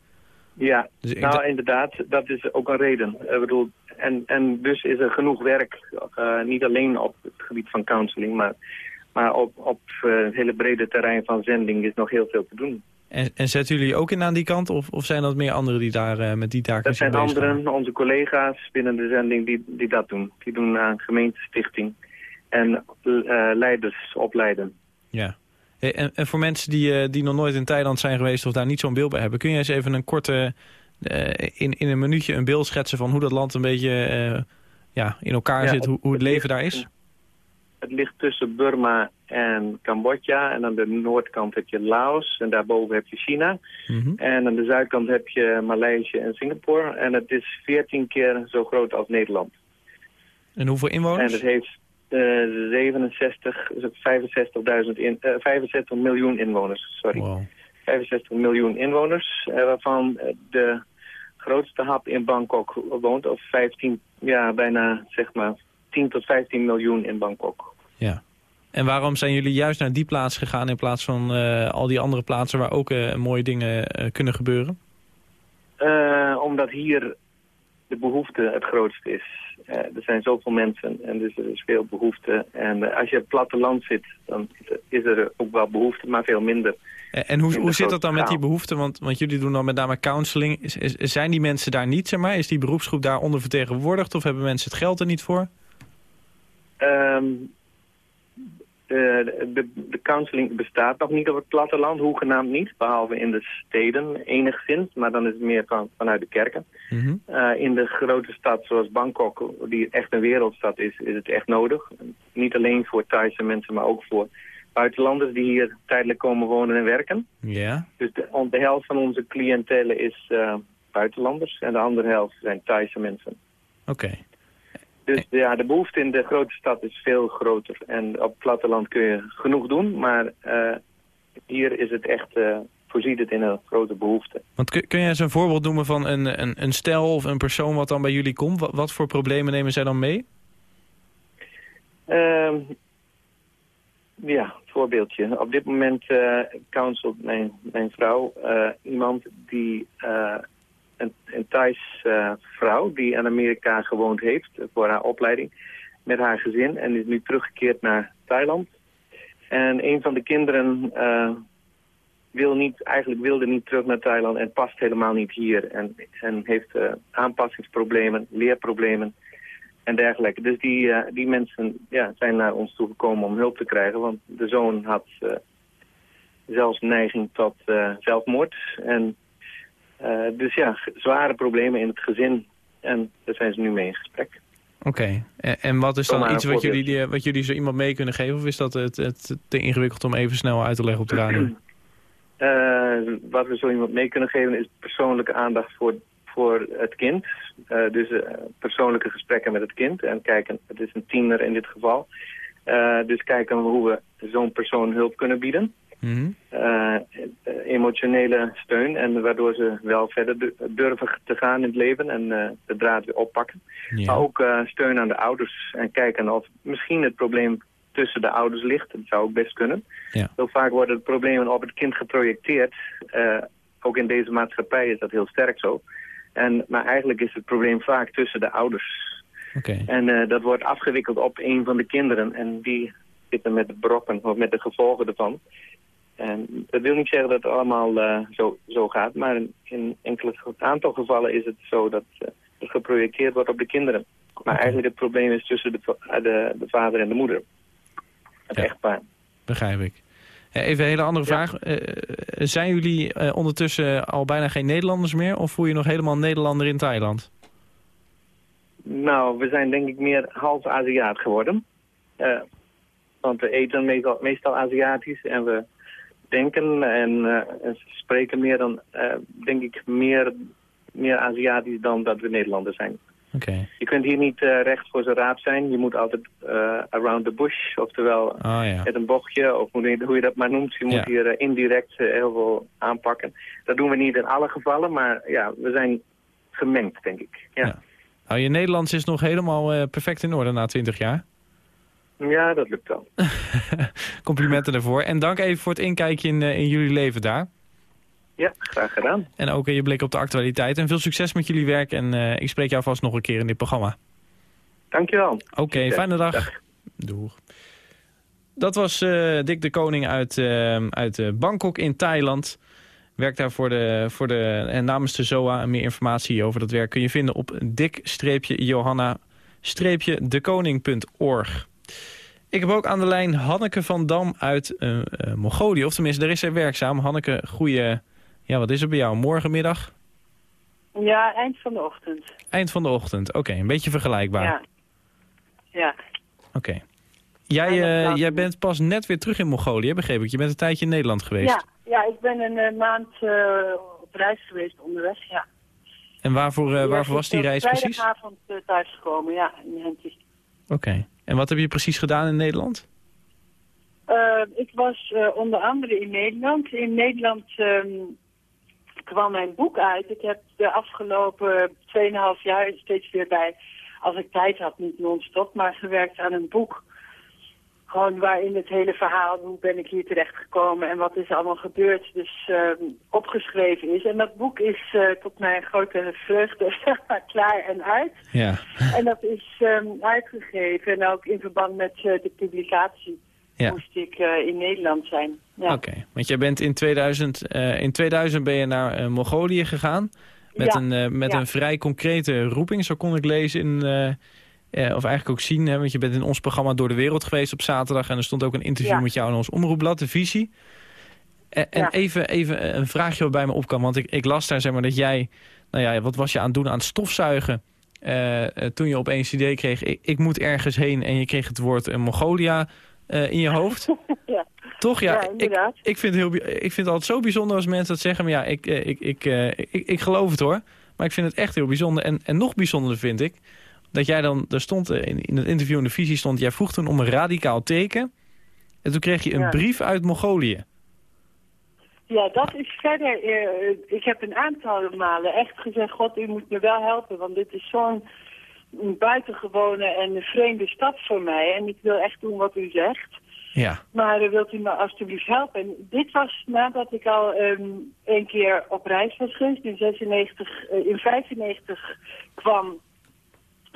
Ja,
Dus
nou inderdaad, dat is ook een reden. Ik bedoel, en, en dus is er genoeg werk, eh, niet alleen op het gebied van counseling, maar, maar op, op eh, het hele brede terrein van zending is nog heel veel te doen.
En, en zetten jullie ook in aan die kant? Of, of zijn dat meer anderen die daar eh, met die taken
Dat
zich
zijn
bezighouden?
anderen, onze collega's binnen de zending, die, die dat doen. Die doen aan gemeentestichting en eh, leiders opleiden.
Ja. En, en voor mensen die, eh, die nog nooit in Thailand zijn geweest of daar niet zo'n beeld bij hebben... kun je eens even een korte, eh, in, in een minuutje een beeld schetsen van hoe dat land een beetje eh, ja, in elkaar
Ja,
zit, hoe, hoe het
het
leven
ligt-
daar is?
Het ligt tussen Burma en Cambodja. En aan de noordkant heb je Laos en daarboven heb je China.
Mhm.
En aan de zuidkant heb je Maleisië en Singapore. En het is 14 keer zo groot als Nederland.
En hoeveel
En
inwoners?
het heeft eh 67, is het 65.000 in, eh, 65 miljoen inwoners, sorry.
Wow.
65 miljoen inwoners, eh, waarvan eh, de grootste hap in Bangkok woont, of 15, ja, bijna zeg maar 10 tot 15 miljoen in Bangkok.
Ja. En waarom zijn jullie juist naar die plaats gegaan in plaats van eh, al die andere plaatsen waar ook eh, mooie dingen eh, kunnen gebeuren?
Eh, omdat hier de behoefte het grootste is. Eh, er zijn zoveel mensen en dus er is veel behoefte. En eh, als je op het platteland zit, dan is er ook wel behoefte, maar veel minder.
En, hoe, hoe zit dat dan met die
grote
behoeften? Want, want jullie doen dan met name counseling. Is, is- zijn die mensen daar niet, zeg maar? Is die beroepsgroep daar ondervertegenwoordigd? Of hebben mensen het geld er niet voor?
Ehm, de, de, de counseling bestaat nog niet op het platteland, hoegenaamd niet. Behalve in de steden enigszins, maar dan is het meer van, vanuit de kerken.
Mhm.
Eh, in de grote stad zoals Bangkok, die echt een wereldstad is, is het echt nodig. Niet alleen voor Thaise mensen, maar ook voor buitenlanders die hier tijdelijk komen wonen en werken.
Ja.
Dus de, de helft van onze cliëntele is eh, buitenlanders en de andere helft zijn Thaise mensen.
Oké.
Dus ja, de behoefte in de grote stad is veel groter. En op het platteland kun je genoeg doen, maar eh, hier is het echt, eh, voorziet het in een grote behoefte.
Want kun, kun jij eens een voorbeeld noemen van een, een, een stel of een persoon wat dan bij jullie komt? Wat, wat voor problemen nemen zij dan mee?
Ehm, ja, voorbeeldje. Op dit moment counselt mijn, mijn vrouw iemand die, een, een Thais eh, vrouw die in Amerika gewoond heeft voor haar opleiding met haar gezin en is nu teruggekeerd naar Thailand. En een van de kinderen eh, wil niet, eigenlijk wilde niet terug naar Thailand en past helemaal niet hier. En, heeft eh, aanpassingsproblemen, leerproblemen en dergelijke. Dus die, die mensen ja, zijn naar ons toegekomen om hulp te krijgen. Want de zoon had zelfs neiging tot zelfmoord. En, dus ja, zware problemen in het gezin. En daar zijn ze nu mee in gesprek.
Oké. En, en wat is dan iets wat jullie, die- wat jullie zo iemand mee kunnen geven? Of is dat het, het te ingewikkeld om even snel uit te leggen op de radio? [CLEARS THROAT]
Eh, wat we zo iemand mee kunnen geven is persoonlijke aandacht voor, voor het kind. Eh, dus eh, persoonlijke gesprekken met het kind. En kijken, het is een tiener in dit geval. Eh, dus kijken hoe we zo'n persoon hulp kunnen bieden.
Mhm.
Eh, emotionele steun. En waardoor ze wel verder du- durven te gaan in het leven en eh, de draad weer oppakken.
Ja.
Maar ook eh, steun aan de ouders. En kijken of misschien het probleem tussen de ouders ligt. Dat zou ook best kunnen.
Ja.
Heel vaak worden de problemen op het kind geprojecteerd. Ook in deze maatschappij is dat heel sterk zo. En, maar eigenlijk is het probleem vaak tussen de ouders. En dat wordt afgewikkeld op een van de kinderen. En die zitten met de brokken, of met de gevolgen ervan. En dat wil niet zeggen dat het allemaal eh, zo, zo gaat. Maar in, in enkele aantal gevallen is het zo dat eh, het geprojecteerd wordt op de kinderen. Maar eigenlijk het probleem is tussen de, eh, de, de vader en de moeder. Het
Ja.
echtpaar.
Begrijp ik. Eh, Even een hele andere vraag. Eh, zijn jullie eh, ondertussen al bijna geen Nederlanders meer? Of voel je nog helemaal Nederlander in Thailand?
Nou, we zijn denk ik meer half Aziat geworden. Eh, want we eten meestal, meestal Aziatisch en we denken en, eh, en spreken meer dan, eh, denk ik, meer, meer Aziatisch dan dat we Nederlanders zijn.
Oké.
Je kunt hier niet eh, recht voor zijn raap zijn. Je moet altijd around the bush, oftewel
Oh ja.
met een bochtje, of hoe je, hoe je dat maar noemt. Je moet
Ja.
hier indirect heel veel aanpakken. Dat doen we niet in alle gevallen, maar ja, we zijn gemengd, denk ik. Ja,
Ja. Nou, je Nederlands is nog helemaal perfect in orde na 20 jaar.
Ja dat lukt wel. [LAUGHS]
Complimenten daarvoor. En dank even voor het inkijkje in, eh, in jullie leven daar.
Ja, graag gedaan.
En ook in je blik op de actualiteit. En veel succes met jullie werk. En eh, ik spreek jou vast nog een keer in dit programma.
Dankjewel.
Oké, fijne dag.
Dag.
Doeg. Dat was eh, Dick de Koning uit, uit Bangkok in Thailand. Werkt daar voor de, voor de, en namens de ZOA. En meer informatie over dat werk kun je vinden op dik-johanna-dekoning.org. Ik heb ook aan de lijn Hanneke van Dam uit eh, eh, Mongolië. Of tenminste, daar is zij werkzaam. Hanneke, goeie... Ja, wat is er bij jou? Morgenmiddag?
Ja, eind van de ochtend.
Eind van de ochtend. Oké, een beetje vergelijkbaar.
Ja. Ja.
Oké. Jij, eh, jij bent pas net weer terug in Mongolië, begreep ik. Je bent een tijdje in Nederland geweest.
Ja, ja, ik ben een maand op reis geweest onderweg, ja.
En waarvoor, waarvoor was die
ik ben
reis precies? Oké.
Vrijdagavond uh, thuisgekomen, ja, in Henty.
En wat heb je precies gedaan in Nederland?
Eh, ik was eh, onder andere in Nederland. In Nederland ehm, kwam mijn boek uit. Ik heb de afgelopen 2,5 jaar steeds weer bij, als ik tijd had, niet non-stop, maar gewerkt aan een boek. Gewoon waarin het hele verhaal, hoe ben ik hier terecht gekomen en wat is er allemaal gebeurd, dus ehm, opgeschreven is. En dat boek is eh, tot mijn grote vreugde [LAUGHS] klaar en uit.
Ja.
En dat is ehm, uitgegeven en ook in verband met eh, de publicatie
Ja.
moest ik eh, in Nederland zijn. Ja.
Oké, want jij bent in 2000, eh, in 2000 ben je naar Mongolië gegaan. Met,
Ja,
een, met een vrij concrete roeping, zo kon ik lezen in... eh, eh, of eigenlijk ook zien, hè, want je bent in ons programma Door de Wereld geweest op zaterdag... en er stond ook een interview
Ja.
met jou in ons omroepblad, de Visie. Eh, en
Ja.
even, even een vraagje wat bij me opkwam, want ik, ik las daar zeg maar dat jij... Nou ja, wat was je aan het doen aan het stofzuigen... eh, eh, toen je opeens het idee kreeg, ik, ik moet ergens heen... en je kreeg het woord eh, Mongolia eh, in je hoofd. [LAUGHS]
Ja.
Toch? Ja,
Ja,
ik, ik, vind het heel, ik vind het altijd zo bijzonder als mensen dat zeggen. Maar ja, ik, eh, ik, ik, eh, ik, ik geloof het hoor. Maar ik vind het echt heel bijzonder. En, en nog bijzonderder vind ik... dat jij dan... Er stond in, in het interview in de visie stond... jij vroeg toen om een radicaal teken. En toen kreeg je een
Ja.
brief uit Mongolië.
Ja, dat is verder. eh, ik heb een aantal malen echt gezegd: God, u moet me wel helpen, want dit is zo'n buitengewone en vreemde stad voor mij. En ik wil echt doen wat u zegt.
Ja.
Maar eh, wilt u me alstublieft helpen? En dit was nadat ik al ehm een keer op reis was geweest. In, 96, eh, in 95 kwam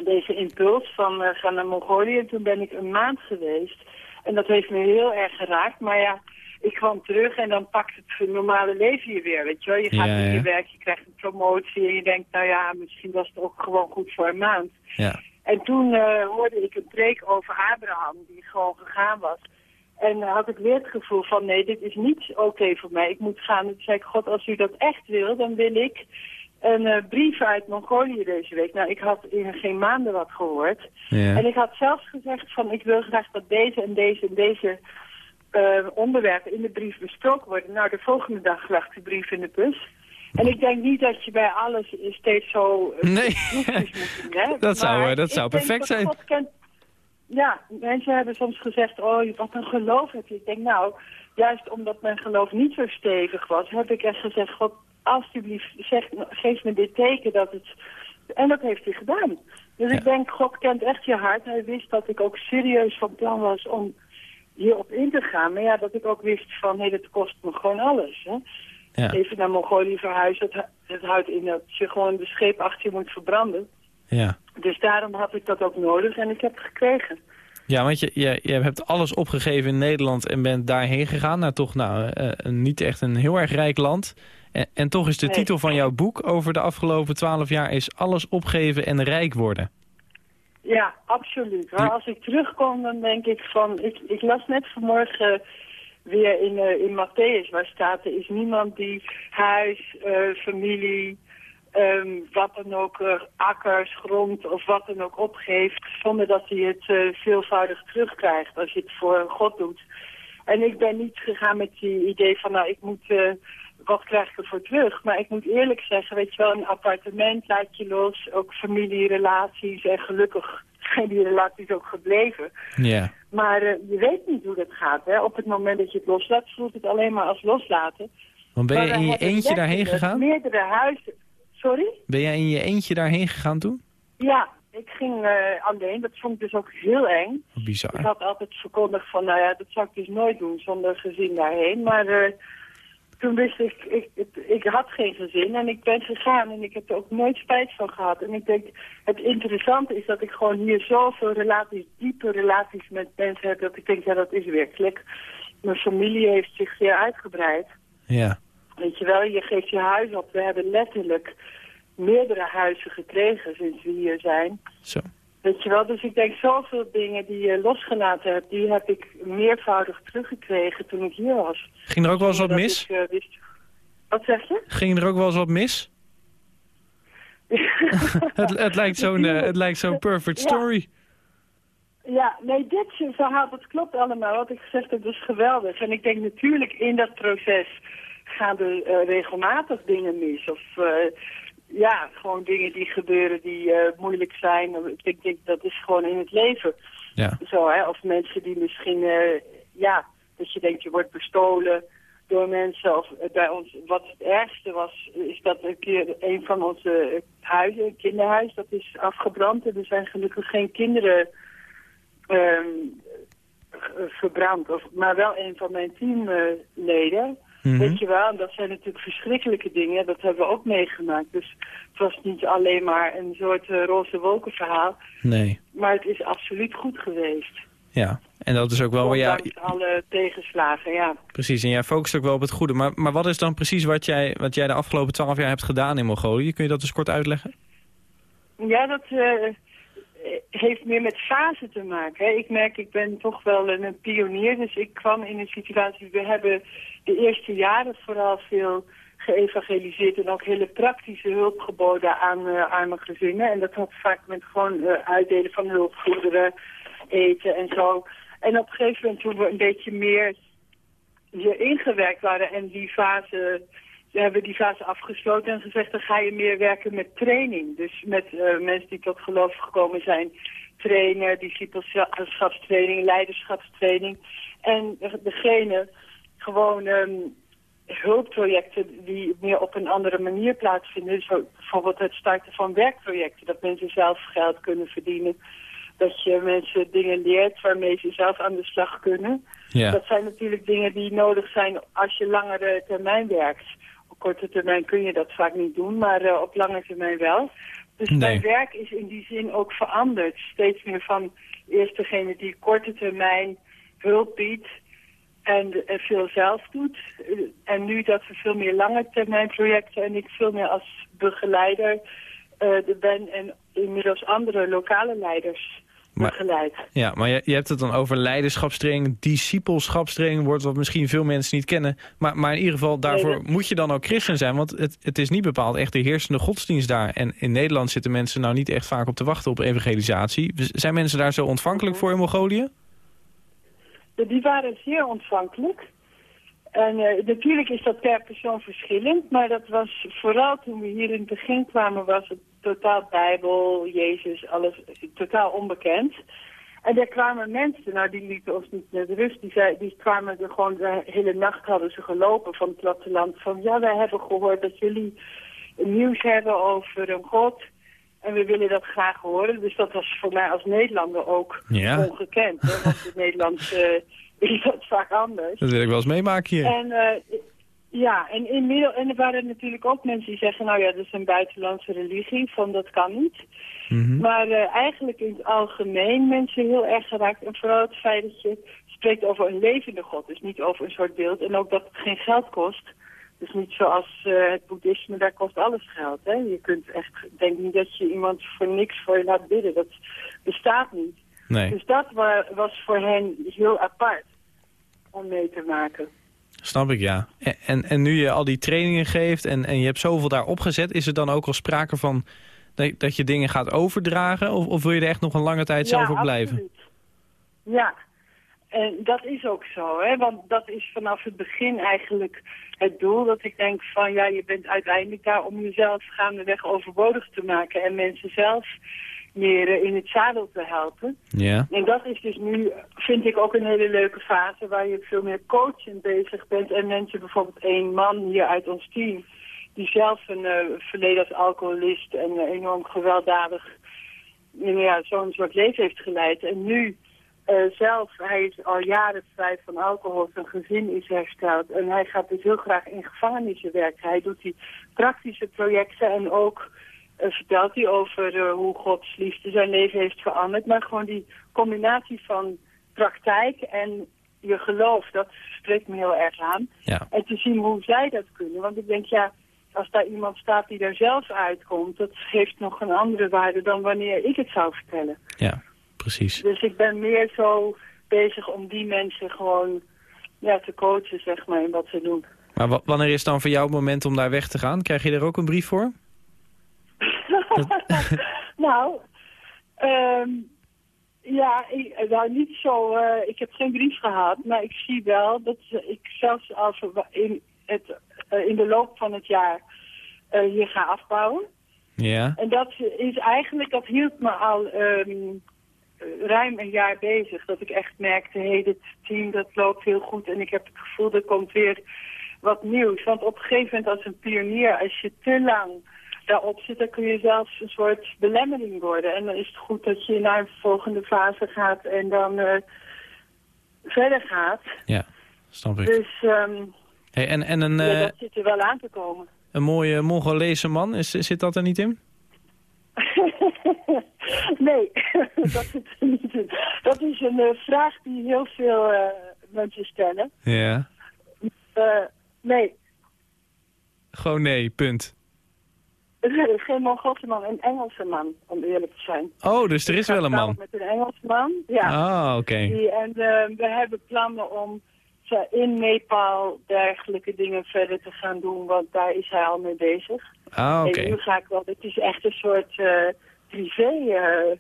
deze impuls van uh, ga naar Mongolië. En toen ben ik een maand geweest. En dat heeft me heel erg geraakt. Maar ja, ik kwam terug en dan pakt het normale leven je weer. Weet je wel? Je gaat
Ja,
in je werk, je krijgt een promotie. En je denkt, nou ja, misschien was het ook gewoon goed voor een maand.
Ja.
En toen eh, hoorde ik een preek over Abraham, die gewoon gegaan was. En eh, had ik weer het gevoel van, nee, dit is niet oké voor mij. Ik moet gaan. En toen zei ik, God, als u dat echt wil, dan wil ik een eh, brief uit Mongolië deze week. Nou, ik had in geen maanden wat gehoord.
Ja.
En ik had zelfs gezegd van, ik wil graag dat deze en deze en deze eh, onderwerpen in de brief besproken worden. Nou, de volgende dag lag die brief in de bus. En ik denk niet dat je bij alles steeds zo eh,
Nee. [LAUGHS]
moet doen. Hè? [LAUGHS]
Dat zou,
Maar
dat zou perfect zijn.
God kent- Ja, mensen hebben soms gezegd, oh, wat een geloof heb je. Ik denk, nou, juist omdat mijn geloof niet zo stevig was, heb ik echt gezegd, God, alsjeblieft, zeg, geef me dit teken dat het... En dat heeft hij gedaan. Dus
Ja.
ik denk, God kent echt je hart. Hij wist dat ik ook serieus van plan was om hierop in te gaan. Maar ja, dat ik ook wist van, hé, dat kost me gewoon alles. Hè?
Ja.
Even naar Mongolië verhuizen, het, het houdt in dat je gewoon de scheep achter je moet verbranden.
Ja.
Dus daarom had ik dat ook nodig en ik heb het gekregen.
Ja, want je, je, je hebt alles opgegeven in Nederland en bent daarheen gegaan. Naar toch nou, eh, niet echt een heel erg rijk land. En, en toch is de
Nee.
titel van jouw boek over de afgelopen twaalf jaar... is alles opgeven en rijk worden.
Ja, absoluut. Maar als ik terugkom, dan denk ik van... Ik, ik las net vanmorgen weer in, eh in Matthäus, waar staat... er is niemand die huis, eh, familie, ehm, wat dan ook, eh, akkers, grond of wat dan ook opgeeft... zonder dat hij het veelvoudig terugkrijgt als je het voor God doet. En ik ben niet gegaan met die idee van, nou, ik moet... wat krijg ik ervoor terug? Maar ik moet eerlijk zeggen, weet je wel, een appartement laat je los, ook familierelaties en gelukkig zijn die relaties ook gebleven.
Ja.
Maar eh, je weet niet hoe dat gaat. Hè? Op het moment dat je het loslaat, voelt het alleen maar als loslaten.
Want ben je in je eentje daarheen gegaan?
Meerdere huizen. Sorry?
Ben jij in je eentje daarheen gegaan toen?
Ja, ik ging eh, alleen. Dat vond ik dus ook heel eng.
Bizar.
Ik had altijd verkondigd van, nou ja, dat zou ik dus nooit doen zonder gezin daarheen. Maar eh, toen wist ik, ik, had geen gezin en ik ben gegaan en ik heb er ook nooit spijt van gehad. En ik denk, het interessante is dat ik gewoon hier zoveel relaties, diepe relaties met mensen heb, dat ik denk, ja, dat is werkelijk. Mijn familie heeft zich zeer uitgebreid.
Ja.
Weet je wel, je geeft je huis op. We hebben letterlijk meerdere huizen gekregen sinds we hier zijn.
Zo.
Weet je wel, dus ik denk zoveel dingen die je losgelaten hebt, die heb ik meervoudig teruggekregen toen ik hier was.
Ging er ook wel eens wat mis?
dat ik, eh, wist... Wat zeg je?
Ging er ook wel eens wat mis? [LAUGHS] Het, het lijkt zo'n eh, het lijkt zo'n perfect story.
Ja, nee, dit verhaal, dat klopt allemaal. Wat ik gezegd heb, is geweldig. En ik denk natuurlijk in dat proces gaan er eh, regelmatig dingen mis. Of ja, gewoon dingen die gebeuren die eh, moeilijk zijn. Ik denk, dat is gewoon in het leven
Ja.
zo, hè. Of mensen die misschien, eh, ja, dat je denkt je wordt bestolen door mensen. Of eh, bij ons, wat het ergste was, is dat een keer een van onze huizen, een kinderhuis, dat is afgebrand. En er zijn gelukkig geen kinderen ehm, verbrand. Of, maar wel een van mijn teamleden.
Mhm.
Weet je wel, dat zijn natuurlijk verschrikkelijke dingen. Dat hebben we ook meegemaakt. Dus het was niet alleen maar een soort eh, roze wolkenverhaal.
Nee.
Maar het is absoluut goed geweest.
Ja. En dat is ook wel.
Ondanks alle tegenslagen, ja.
Precies, en jij focust ook wel op het goede. Maar, maar wat is dan precies wat jij, wat jij de afgelopen twaalf jaar hebt gedaan in Mongolië? Kun je dat eens kort uitleggen?
Ja, dat eh, heeft meer met fase te maken. Hè. Ik merk, ik ben toch wel een pionier. Dus ik kwam in een situatie... We hebben de eerste jaren vooral veel geëvangeliseerd... en ook hele praktische hulp geboden aan eh, arme gezinnen. En dat had vaak met gewoon eh, uitdelen van hulpgoederen, eten en zo. En op een gegeven moment toen we een beetje meer hier ingewerkt waren... en die fase we hebben die fase afgesloten en gezegd, dan ga je meer werken met training. Dus met eh, mensen die tot geloof gekomen zijn, trainen, discipelschapstraining, leiderschapstraining. En degene gewoon ehm, hulpprojecten die meer op een andere manier plaatsvinden. Zo, bijvoorbeeld het starten van werkprojecten, dat mensen zelf geld kunnen verdienen. Dat je mensen dingen leert waarmee ze zelf aan de slag kunnen.
Ja.
Dat zijn natuurlijk dingen die nodig zijn als je langere termijn werkt. Op korte termijn kun je dat vaak niet doen, maar eh, op lange termijn wel. Dus
Nee.
mijn werk is in die zin ook veranderd. Steeds meer van eerst degene die korte termijn hulp biedt en eh, veel zelf doet. Eh, En nu dat we veel meer lange termijn projecten en ik veel meer als begeleider eh, ben en inmiddels andere lokale leiders
Maar-
begeleid.
Ja, maar je, je hebt het dan over leiderschapstraining, discipelschapstraining, woord wat misschien veel mensen niet kennen. Maar, maar in ieder geval, daarvoor
Nee, dat-
moet je dan ook christen zijn, want het, het is niet bepaald echt de heersende godsdienst daar. En in Nederland zitten mensen nou niet echt vaak op te wachten op evangelisatie. Zijn mensen daar zo ontvankelijk voor in Mongolië?
Die waren zeer ontvankelijk. En eh, natuurlijk is dat per persoon verschillend, maar dat was vooral toen we hier in het begin kwamen, was het totaal Bijbel, Jezus, alles totaal onbekend. En daar kwamen mensen, nou die lieten ons niet met rust, die, zei, die kwamen er gewoon de hele nacht hadden ze gelopen van het platteland. Van ja, wij hebben gehoord dat jullie nieuws hebben over een God en we willen dat graag horen. Dus dat was voor mij als Nederlander ook
Ja.
ongekend. Hè? Want in [LAUGHS] Nederland eh, is dat vaak anders.
Dat wil ik wel eens meemaken hier.
En eh, ja, en, inmiddels, en er waren natuurlijk ook mensen die zeggen, nou ja, dat is een buitenlandse religie, van dat kan niet.
Mhm.
Maar eh, eigenlijk in het algemeen mensen heel erg geraakt. En vooral het feit dat je spreekt over een levende God, dus niet over een soort beeld. En ook dat het geen geld kost. Dus niet zoals eh, het boeddhisme, daar kost alles geld. Hè? Je kunt echt, denk niet dat je iemand voor niks voor je laat bidden. Dat bestaat niet.
Nee,
Dus dat wa- was voor hen heel apart om mee te maken.
snap ik, ja. En, en, en nu je al die trainingen geeft en, en je hebt zoveel daar opgezet, is er dan ook al sprake van dat, dat je dingen gaat overdragen? Of, of wil je er echt nog een lange tijd zelf op blijven?
absoluut. Ja, en dat is ook zo, hè? want dat is vanaf het begin eigenlijk het doel. Dat ik denk van ja, je bent uiteindelijk daar om jezelf gaandeweg overbodig te maken en mensen zelf meer eh, in het zadel te helpen.
Ja.
En dat is dus nu, vind ik ook een hele leuke fase waar je veel meer coachend bezig bent. En mensen, bijvoorbeeld één man hier uit ons team, die zelf een eh, verleden als alcoholist en eh, enorm gewelddadig ja, zo'n soort leven heeft geleid. En nu eh, zelf, hij is al jaren vrij van alcohol, zijn gezin is hersteld. En hij gaat dus heel graag in gevangenissen werken. Hij doet die praktische projecten en ook eh, vertelt hij over eh, hoe Gods liefde zijn leven heeft veranderd. Maar gewoon die combinatie van praktijk en je geloof, dat spreekt me heel erg aan.
Ja.
En te zien hoe zij dat kunnen. Want ik denk, ja, als daar iemand staat die daar zelf uitkomt, dat heeft nog een andere waarde dan wanneer ik het zou vertellen.
Ja, precies.
Dus ik ben meer zo bezig om die mensen gewoon ja, te coachen, zeg maar, in wat ze doen.
Maar wa- wanneer is dan voor jou het moment om daar weg te gaan? Krijg je er ook een brief voor? [LAUGHS] [LAUGHS]
nou, ehm, ja, ik, nou niet zo, eh, ik heb geen brief gehad, maar ik zie wel dat ik zelfs als in, het, eh, in de loop van het jaar eh, hier ga afbouwen.
Ja.
En dat is eigenlijk, dat hield me al ehm, ruim een jaar bezig. Dat ik echt merkte, hé, hey, dit team dat loopt heel goed. En ik heb het gevoel, er komt weer wat nieuws. Want op een gegeven moment als een pionier, als je te lang daarop zit, dan kun je zelfs een soort belemmering worden. En dan is het goed dat je naar een volgende fase gaat en dan uh, verder gaat.
Ja, snap ik.
Dus um,
hey, en, en een,
ja, dat zit er wel aan te komen.
Een mooie Mongolese man, is, zit dat er niet in? [LAUGHS]
nee, [LAUGHS] dat niet is een uh, vraag die heel veel uh, mensen stellen.
Ja.
Uh, nee.
Gewoon nee, punt.
Geen Mongoolse man, een Engelse man, om eerlijk te zijn.
Oh, dus er is wel een man?
met een Engelse man, ja.
Ah, oké.
Okay. En we hebben plannen om in Nepal dergelijke dingen verder te gaan doen, want daar is hij al mee bezig.
Ah, oké. Okay.
En nu ga ik wel, het is echt een soort uh, privé uh,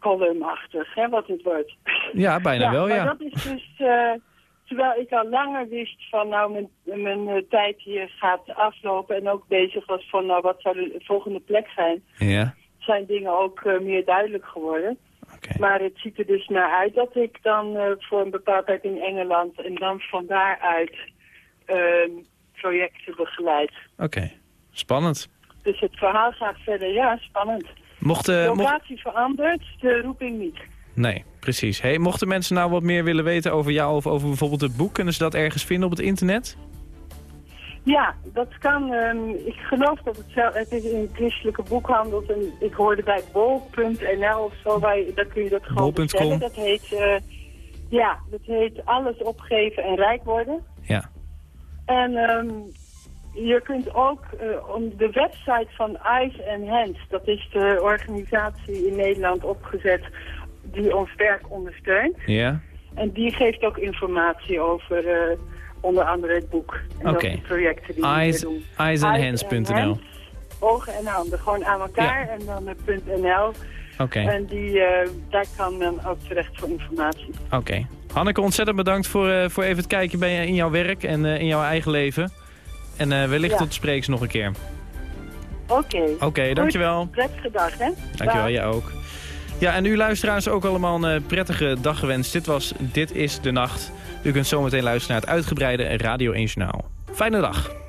columnachtig, hè, wat het wordt.
Ja, bijna
ja,
wel,
maar
ja.
dat is dus, uh, terwijl ik al langer wist van, nou, mijn, mijn tijd hier gaat aflopen en ook bezig was van, nou, wat zou de volgende plek zijn,
ja.
zijn dingen ook meer duidelijk geworden.
Okay.
Maar het ziet er dus naar uit dat ik dan uh, voor een bepaald tijd in Engeland en dan van daaruit uh, projecten begeleid.
Oké, okay. spannend.
Dus het verhaal gaat verder, ja, spannend.
Mocht,
de locatie mocht... verandert, de roeping niet.
Nee, precies. Hey, mochten mensen nou wat meer willen weten over jou of over bijvoorbeeld het boek, kunnen ze dat ergens vinden op het internet?
Ja, dat kan. Um, ik geloof dat het zelf, het is in christelijke boekhandel. En ik hoorde bij bol.nl of zo, waar, daar kun je dat gewoon bestellen. Dat heet, uh, ja, dat heet alles opgeven en rijk worden.
Ja.
En um, je kunt ook uh, om de website van Eyes and Hands, dat is de organisatie in Nederland opgezet die ons werk ondersteunt.
Ja.
En die geeft ook informatie over... Uh, onder andere het boek. En de projecten die
Eyes,
we doen.
Eyesandhands.nl
Ogen en handen, gewoon aan elkaar en dan .nl.
Oké. Okay.
En die, uh, daar kan men ook terecht voor informatie.
Oké. Okay. Hanneke, ontzettend bedankt voor, voor even het kijken bij, in jouw werk en in jouw eigen leven. En wellicht
ja.
tot spreeks nog een keer.
Oké. Okay.
Oké, okay, dankjewel.
Prettige dag, hè?
Dankjewel, jij ook. Ja, en u luisteraars ook allemaal een prettige dag gewenst. Dit was Dit is de Nacht. U kunt zometeen luisteren naar het uitgebreide Radio 1 Journaal. Fijne dag.